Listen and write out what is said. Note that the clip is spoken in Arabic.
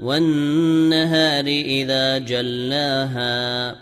والنهار إذا جلاها